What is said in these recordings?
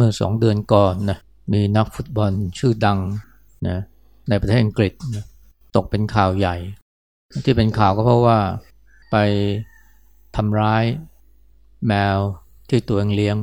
มื่อสองเดือนก่อนนะมีนักฟุตบอลชื่อดังนะในประเทศอังกฤษนะตกเป็นข่าวใหญ่ ที่เป็นข่าวก็เพราะว่าไปทำร้ายแมวที่ตัวเองเลี้ยง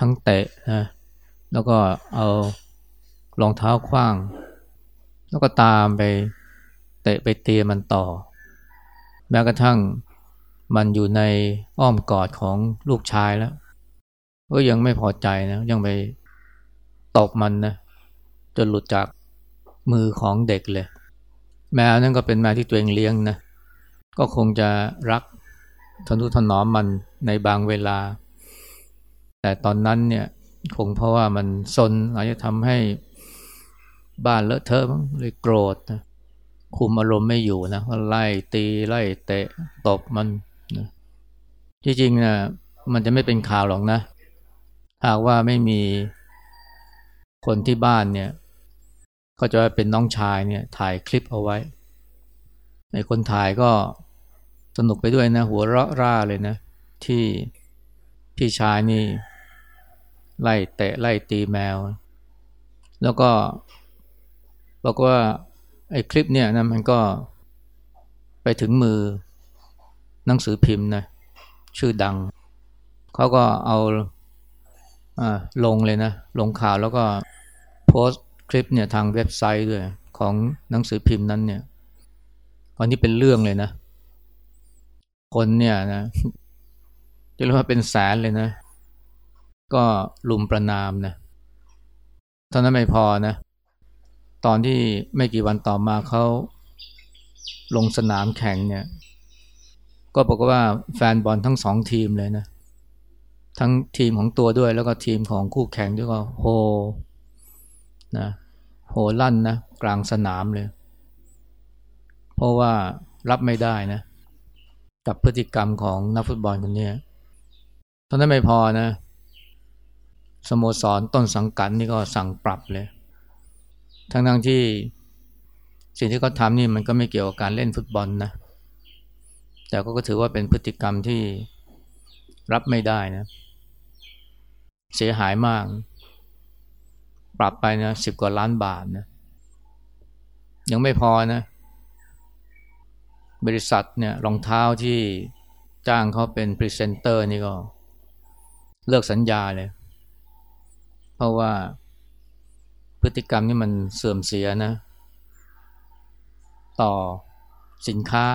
ทั้งเตะนะแล้วก็เอารองเท้าคว้าง แล้วก็ตามไปเตะไปเตียมันต่อ แม้กระทั่งมันอยู่ในอ้อมกอดของลูกชายแล้ว ก็ยังไม่พอใจนะ ยังไปตบมันนะจนหลุดจากมือของเด็กเลย แมวนั่นก็เป็นแมวที่ตัวเองเลี้ยงนะก็คงจะรักทนุถนอมมันในบางเวลา แต่ตอนนั้นเนี่ยคงเพราะว่ามันซนอาจจะทำให้บ้านเลอะเทอะมั้งเลยโกรธนะคุมอารมณ์ไม่อยู่นะก็ไล่ตีไล่เตะตบมันนะที่จริงนะมันจะไม่เป็นข่าวหรอกนะ หากว่าไม่มีคนที่บ้านเนี่ยก็จะเป็นน้องชายเนี่ยถ่ายคลิปเอาไว้ในคนถ่ายก็สนุกไปด้วยนะ หัวเราะร่าเลยนะ ที่พี่ชายนี่ ไล่เตะไล่ตีแมว แล้วก็บอกว่าไอ้คลิปเนี่ยนะมันก็ไปถึงมือหนังสือพิมพ์นะชื่อดัง เขาก็เอาอ่า ลงเลยนะ ลงข่าวแล้วก็โพสต์คลิปเนี่ยทางเว็บไซต์ด้วยของหนังสือพิมพ์นั้นเนี่ยตอนนี้เป็นเรื่องเลยนะ คนเนี่ยนะจะเรียกว่าเป็นแสนเลยนะ ก็ลุมประนามนะเท่านั้นไม่พอนะ ตอนที่ไม่กี่วันต่อมาเขาลงสนามแข่งเนี่ย ก็บอกว่าแฟนบอลทั้งสองทีมเลยนะ ทั้งทีมของตัวด้วยแล้วก็ทีมของคู่แข่งด้วยก็โฮนะโหลั่นนะกลางสนามเลย เพราะว่ารับไม่ได้นะ กับพฤติกรรมของนักฟุตบอลคนนี้เท่านั้นไม่พอนะ สโมสรต้นสังกัดนี่ก็สั่งปรับเลย ทั้งทั้งที่สิ่งที่เขาทำนี่มันก็ไม่เกี่ยวกับการเล่นฟุตบอลนะ แต่ก็ถือว่าเป็นพฤติกรรมที่รับไม่ได้นะ เสียหายมาก ปรับไปนะสิบกว่าล้านบาทนะยังไม่พอนะ บริษัทเนี่ยรองเท้าที่จ้างเขาเป็นพรีเซนเตอร์นี่ก็ เลิกสัญญาเลย เพราะว่าพฤติกรรมนี่มันเสื่อมเสียนะ ต่อสินค้า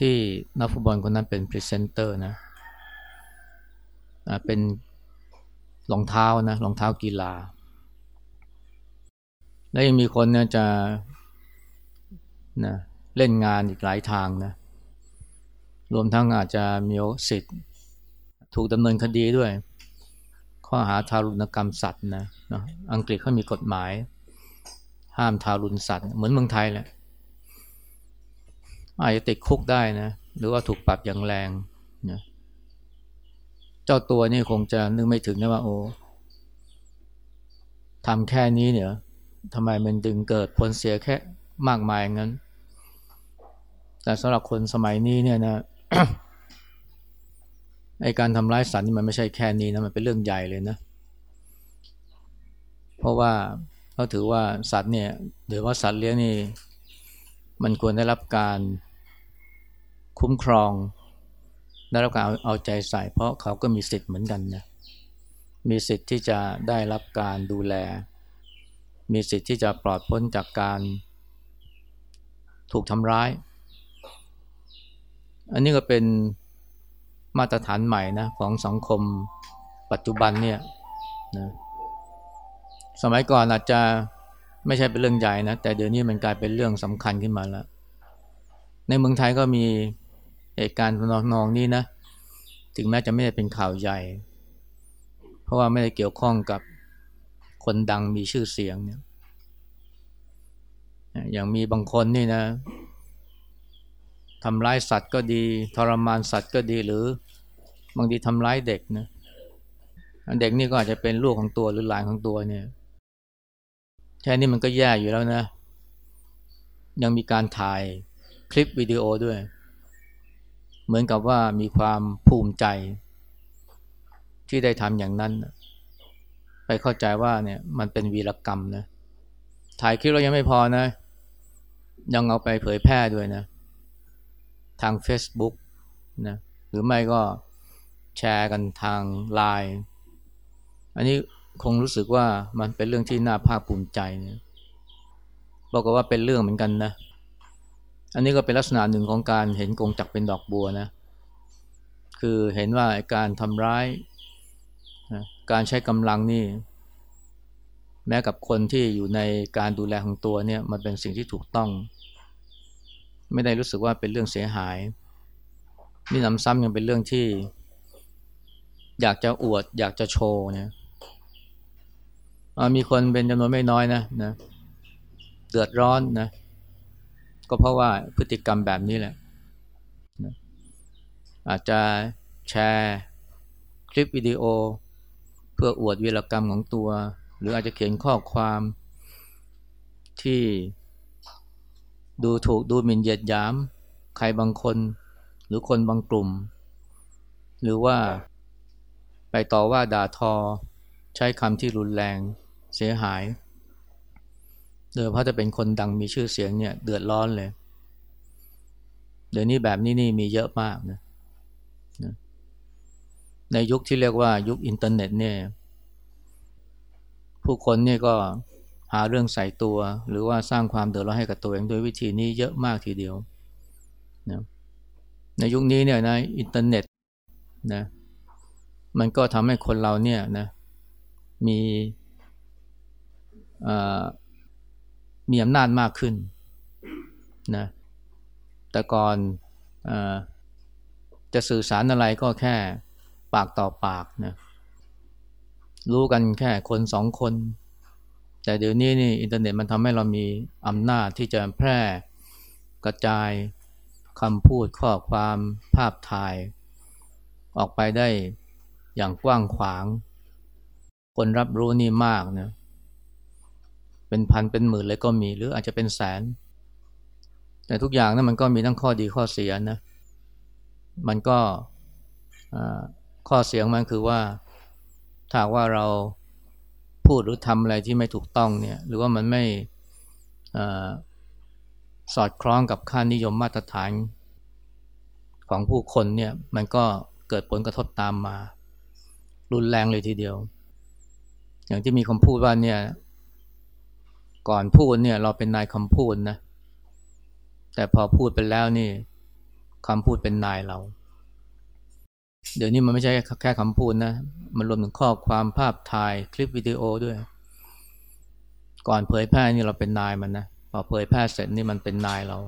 ที่นักฟุตบอลคนนั้นเป็นพรีเซนเตอร์นะเป็น รองเท้านะรองเท้ากีฬา แล้วยังมีคนเนี่ยจะนะเล่นงานอีกหลายทางนะรวมทั้งอาจจะมีสิทธิ์ ถูกดำเนินคดีด้วย ข้อหาทารุณกรรมสัตว์นะนะอังกฤษเขามีกฎหมาย ห้ามทารุณสัตว์ เหมือนเมืองไทยแหละอาจจะติดคุกได้นะ หรือว่าถูกปรับอย่างแรง เจ้าตัวนี่คงจะนึกไม่ถึงนะว่าโอ้ทำแค่นี้เนี่ยทำไมมันดึงเกิดผลเสียแค่มากมายงั้น แต่สำหรับคนสมัยนี้เนี่ยนะไอการทำร้ายสัตว์นี่มันไม่ใช่แค่นี้นะมันเป็นเรื่องใหญ่เลยนะ เพราะว่าเขาถือว่าสัตว์เนี่ยหรือว่าสัตว์เลี้ยงนี่ มันควรได้รับการคุ้มครอง ได้รับการเอาใจใส่ เพราะเขาก็มีสิทธิ์เหมือนกันนะมีสิทธิ์ที่จะได้รับการดูแล มีสิทธิ์ที่จะปลอดพ้นจากการถูกทำร้าย อันนี้ก็เป็นมาตรฐานใหม่นะของสังคมปัจจุบันเนี่ยนะสมัยก่อนอาจจะไม่ใช่เป็นเรื่องใหญ่นะแต่เดี๋ยวนี้มันกลายเป็นเรื่องสำคัญขึ้นมาแล้ว ในเมืองไทยก็มี เหตุการณ์นองนี้นะ ถึงแม้จะไม่ได้เป็นข่าวใหญ่ เพราะว่าไม่ได้เกี่ยวข้องกับคนดังมีชื่อเสียงเนี่ยอย่างมีบางคนนี่นะทำร้ายสัตว์ก็ดี ทรมานสัตว์ก็ดีหรือบางทีทำร้ายเด็กนะเด็กนี่ก็อาจจะเป็นลูกของตัวหรือหลานของตัวเนี่ยแค่นี้มันก็แย่อยู่แล้วนะ ยังมีการถ่ายคลิปวิดีโอด้วย เหมือนกับว่ามีความภูมิใจ ที่ได้ทำอย่างนั้น ไปเข้าใจว่าเนี่ยมันเป็นวีรกรรมนะถ่ายคลิปเรายังไม่พอนะ ยังเอาไปเผยแพร่ด้วยนะ ทาง Facebook นะหรือไม่ก็แชร์กันทางไลน์อันนี้คงรู้สึกว่ามันเป็นเรื่องที่น่าภาคภูมิใจเนี่ยบอกว่าเป็นเรื่องเหมือนกันนะ อันนี้ก็เป็นลักษณะหนึ่งของการเห็นกงจักเป็นดอกบัวนะ คือเห็นว่าการทำร้าย การใช้กำลังนี่ แม้กับคนที่อยู่ในการดูแลของตัวเนี่ยมันเป็นสิ่งที่ถูกต้อง ไม่ได้รู้สึกว่าเป็นเรื่องเสียหาย นี่นำซ้ำยังเป็นเรื่องที่ อยากจะอวด อยากจะโชว์เนี่ยมีคนเป็นจำนวนไม่น้อยนะนะเดือดร้อนนะ ก็เพราะว่าพฤติกรรมแบบนี้แหละอาจจะแชร์คลิปวิดีโอ เพื่ออวดวีรกรรมของตัว หรืออาจจะเขียนข้อความที่ดูถูกดูหมิ่นเหยียดหยาม ใครบางคน หรือคนบางกลุ่ม หรือว่าไปต่อว่าด่าทอ ใช้คำที่รุนแรงเสียหาย โดยเพราะจะเป็นคนดังมีชื่อเสียงเนี่ยเดือดร้อนเลย เดี๋ยวนี้แบบนี้นี่มีเยอะมากนะในยุคที่เรียกว่ายุคอินเทอร์เน็ตเนี่ย ผู้คนเนี่ยก็หาเรื่องใส่ตัว หรือว่าสร้างความเดือดร้อนให้กับตัวเองโดยวิธีนี้เยอะมากทีเดียวนะในยุคนี้เนี่ยนะอินเทอร์เน็ตนะมันก็ทำให้คนเราเนี่ยนะมี มีอำนาจมากขึ้นนะแต่ก่อนอจะสื่อสารอะไรก็แค่ปากต่อปากนะรู้กันแค่คนสองคน แต่เดี๋ยวนี้นี่อินเทอร์เน็ตมันทำให้เรามีอำนาจที่จะแพร่กระจายคำพูดข้อความภาพถ่าย ออกไปได้อย่างกว้างขวาง คนรับรู้นี่มากนะ เป็นพันเป็นหมื่นเลยก็มีหรืออาจจะเป็นแสน แต่ทุกอย่างนะั้นมันก็มีทั้งข้อดีข้อเสียนะ มันก็ข้อเสียงมันคือว่าถ้าว่าเราพูดหรือทำอะไรที่ไม่ถูกต้องเนี่ย หรือว่ามันไม่อสอดคล้องกับค่านิยมมาตรฐานของผู้คนเนี่ย มันก็เกิดผลกระทบตามมา รุนแรงเลยทีเดียว อย่างที่มีคำพูดว่าเนี่ย ก่อนพูดเนี่ยเราเป็นนายคำพูดนะ แต่พอพูดไปแล้วนี่คำพูดเป็นนายเรา เดี๋ยวนี้มันไม่ใช่แค่คำพูดนะ มันรวมถึงข้อความภาพถ่ายคลิปวิดีโอด้วย ก่อนเผยแพร่นี่เราเป็นนายมันนะ พอเผยแพร่เสร็จนี่มันเป็นนายเรา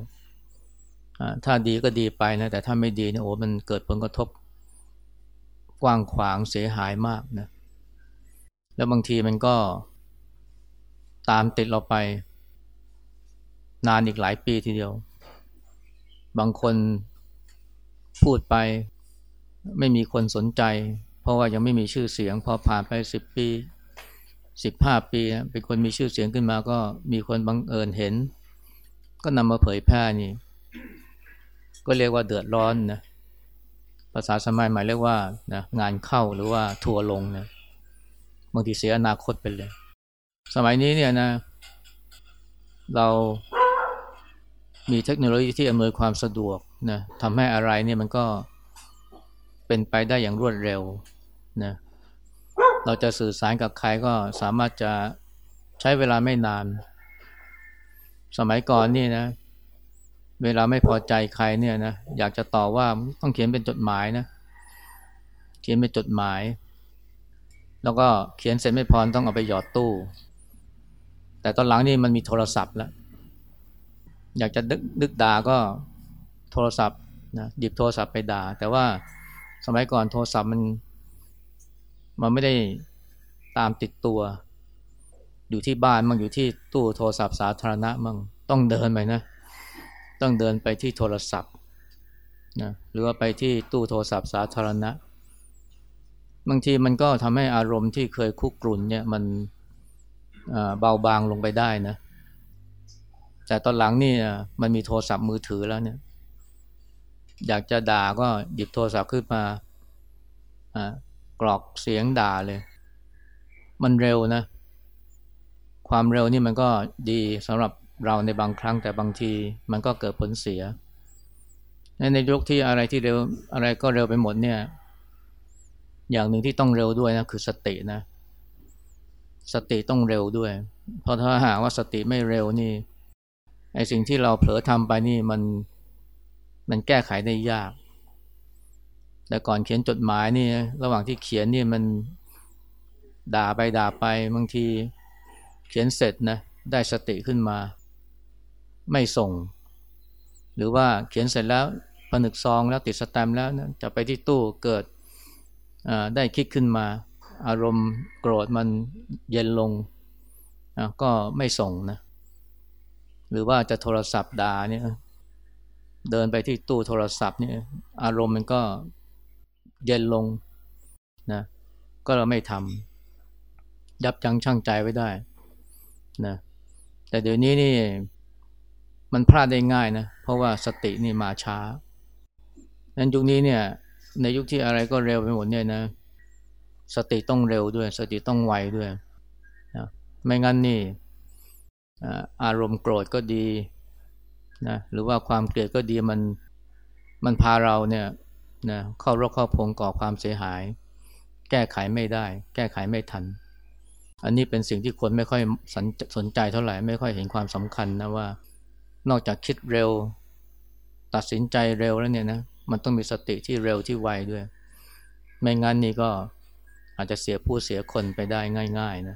ถ้าดีก็ดีไปนะ แต่ถ้าไม่ดีเนี่ยโอ้มันเกิดผลกระทบ กว้างขวางเสียหายมากนะ แล้วบางทีมันก็ ตามติดเราไป นานอีกหลายปีทีเดียว บางคนพูดไปไม่มีคนสนใจ เพราะว่ายังไม่มีชื่อเสียง พอผ่านไปสิบปีสิบห้าปีเป็นคนมีชื่อเสียงขึ้นมาก็มีคนบังเอิญเห็น ก็นำมาเผยแพร่นี่ ก็เรียกว่าเดือดร้อนนะภาษาสมัยใหม่เรียกว่านะงานเข้าหรือว่าทัวลงนะบางทีเสียอนาคตไปเลย สมัยนี้เนี่ยนะ เรามีเทคโนโลยีที่อำนวยความสะดวกนะทำให้อะไรเนี่ยมันก็เป็นไปได้อย่างรวดเร็วนะเราจะสื่อสารกับใครก็สามารถจะใช้เวลาไม่นาน สมัยก่อนนี่นะ เวลาไม่พอใจใครเนี่ยนะอยากจะต่อว่าต้องเขียนเป็นจดหมายนะ เขียนเป็นจดหมาย แล้วก็เขียนเสร็จไม่พอต้องเอาไปหยอดตู้ แต่ตอนหลังนี่มันมีโทรศัพท์แล้ว อยากจะดึกดึกด่าก็โทรศัพท์นะหยิบโทรศัพท์ไปด่า แต่ว่าสมัยก่อนโทรศัพท์มัน มันไม่ได้ตามติดตัว อยู่ที่บ้านมั่งอยู่ที่ตู้โทรศัพท์สาธารณะมั่งต้องเดินไปนะ ต้องเดินไปที่โทรศัพท์นะหรือว่าไปที่ตู้โทรศัพท์สาธารณะ บางทีมันก็ทำให้อารมณ์ที่เคยคุกกรุ่นเนี่ยมัน เบาบางลงไปได้นะ แต่ตอนหลังนี่มันมีโทรศัพท์มือถือแล้วเนี่ย อยากจะด่าก็หยิบโทรศัพท์ขึ้นมากรอกเสียงด่าเลย มันเร็วนะ ความเร็วนี่มันก็ดีสำหรับเราในบางครั้งแต่บางทีมันก็เกิดผลเสีย ในยุคที่อะไรที่เร็วอะไรก็เร็วไปหมดเนี่ย อย่างหนึ่งที่ต้องเร็วด้วยนะคือสตินะ สติต้องเร็วด้วย เพราะถ้าหากว่าสติไม่เร็วนี่ไอสิ่งที่เราเผลอทำไปนี่มันมันแก้ไขได้ยาก แต่ก่อนเขียนจดหมายนี่ระหว่างที่เขียนนี่มันด่าไปด่าไปบางทีเขียนเสร็จนะได้สติขึ้นมา ไม่ส่ง หรือว่าเขียนเสร็จแล้วผนึกซองแล้วติดสแตมป์แล้วนะจะไปที่ตู้เกิดได้คิดขึ้นมา อารมณ์โกรธมันเย็นลงก็ไม่ส่งนะหรือว่าจะโทรศัพท์ด่าเนี่ยเดินไปที่ตู้โทรศัพท์เนี่ยอารมณ์มันก็เย็นลงนะก็เราไม่ทำยับยั้งชั่งใจไว้ได้นะแต่เดี๋ยวนี้นี่มันพลาดได้ง่ายนะเพราะว่าสตินี่มาช้านั้นยุคนี้เนี่ยในยุคที่อะไรก็เร็วไปหมดเนี่ยนะ สติต้องเร็วด้วย สติต้องไวด้วยนะไม่งั้นนี่อารมณ์โกรธก็ดีนะหรือว่าความเกลียดก็ดีมันมันพาเราเนี่ยนะเข้ารกเข้าพงก่อความเสียหาย แก้ไขไม่ได้ แก้ไขไม่ทัน อันนี้เป็นสิ่งที่คนไม่ค่อยสนสนใจเท่าไหร่ไม่ค่อยเห็นความสำคัญนะว่า นอกจากคิดเร็ว ตัดสินใจเร็วแล้วเนี่ยนะมันต้องมีสติที่เร็วที่ไวด้วย ไม่งั้นนี่ก็ อาจจะเสียผู้เสียคนไปได้ง่ายๆนะ